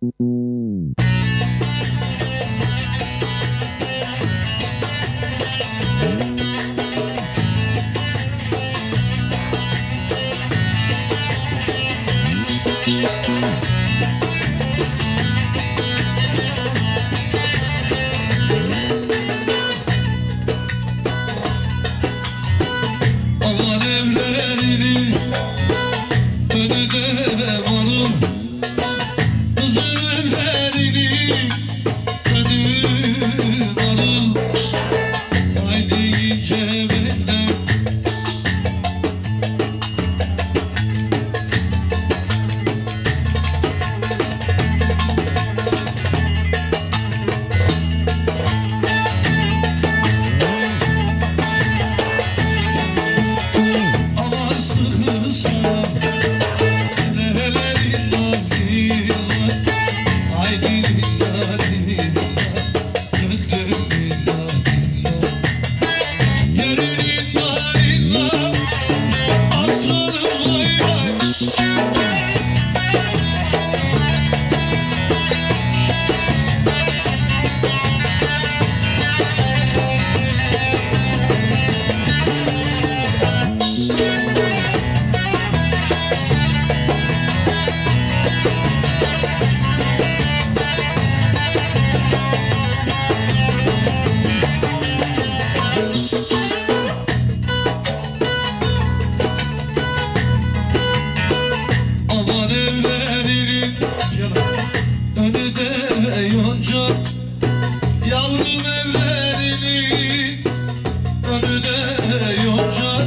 Mm-hmm. you önü de yonca